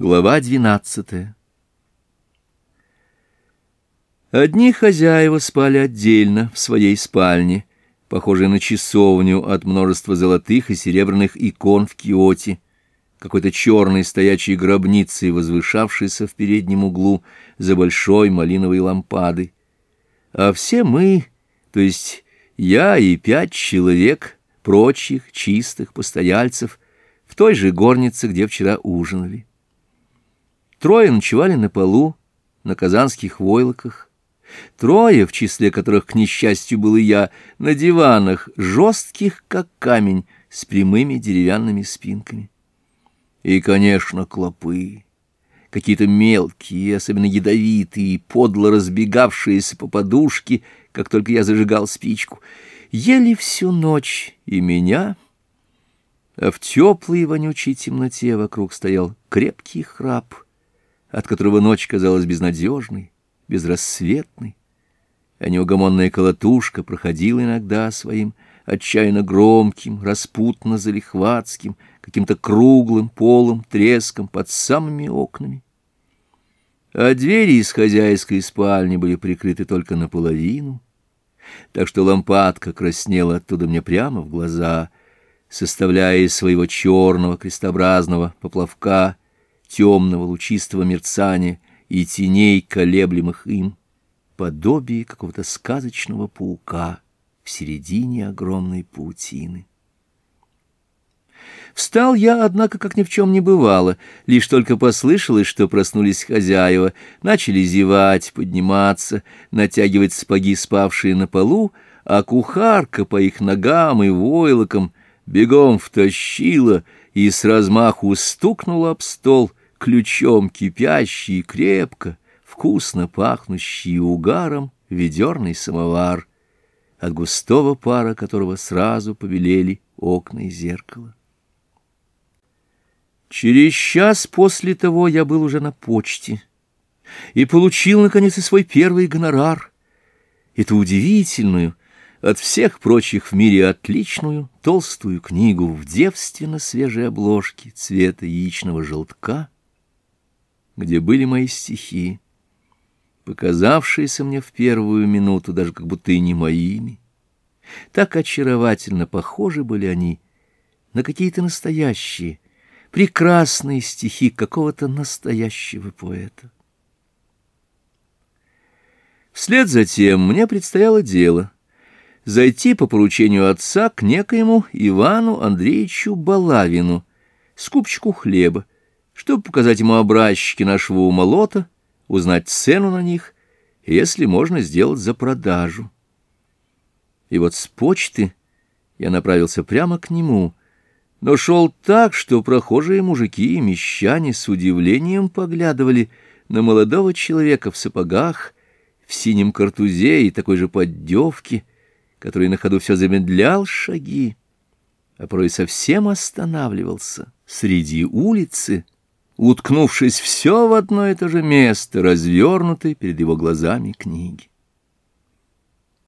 Глава двенадцатая Одни хозяева спали отдельно в своей спальне, похожей на часовню от множества золотых и серебряных икон в Киоте, какой-то черной стоячей гробницей, возвышавшейся в переднем углу за большой малиновой лампадой. А все мы, то есть я и пять человек, прочих чистых постояльцев, в той же горнице, где вчера ужинали. Трое ночевали на полу, на казанских войлоках. Трое, в числе которых, к несчастью, был и я, на диванах, жестких, как камень, с прямыми деревянными спинками. И, конечно, клопы. Какие-то мелкие, особенно ядовитые, подло разбегавшиеся по подушке, как только я зажигал спичку, ели всю ночь и меня, а в теплой вонючей темноте вокруг стоял крепкий храп — от которого ночь казалась безнадежной, безрассветной, а неугомонная колотушка проходила иногда своим отчаянно громким, распутно-залихватским, каким-то круглым полом треском под самыми окнами. А двери из хозяйской спальни были прикрыты только наполовину, так что лампадка краснела оттуда мне прямо в глаза, составляя из своего черного крестообразного поплавка — темного лучистого мерцания и теней, колеблемых им, подобие какого-то сказочного паука в середине огромной паутины. Встал я, однако, как ни в чем не бывало, лишь только послышалось, что проснулись хозяева, начали зевать, подниматься, натягивать сапоги, спавшие на полу, а кухарка по их ногам и войлокам бегом втащила и с размаху стукнула об стол, ключом кипящий крепко, вкусно пахнущий угаром ведерный самовар, от густого пара которого сразу побелели окна и зеркало. Через час после того я был уже на почте и получил, наконец, и свой первый гонорар, эту удивительную, от всех прочих в мире отличную толстую книгу в девственно свежей обложке цвета яичного желтка — где были мои стихи, показавшиеся мне в первую минуту даже как будто и не моими. Так очаровательно похожи были они на какие-то настоящие, прекрасные стихи какого-то настоящего поэта. Вслед за тем мне предстояло дело — зайти по поручению отца к некоему Ивану Андреевичу Балавину, скупчику хлеба, чтобы показать ему образчики нашего умолота, узнать цену на них, если можно сделать за продажу. И вот с почты я направился прямо к нему, но шел так, что прохожие мужики и мещане с удивлением поглядывали на молодого человека в сапогах, в синем картузе и такой же поддевке, который на ходу все замедлял шаги, а порой совсем останавливался среди улицы, уткнувшись все в одно и то же место, развернутой перед его глазами книги.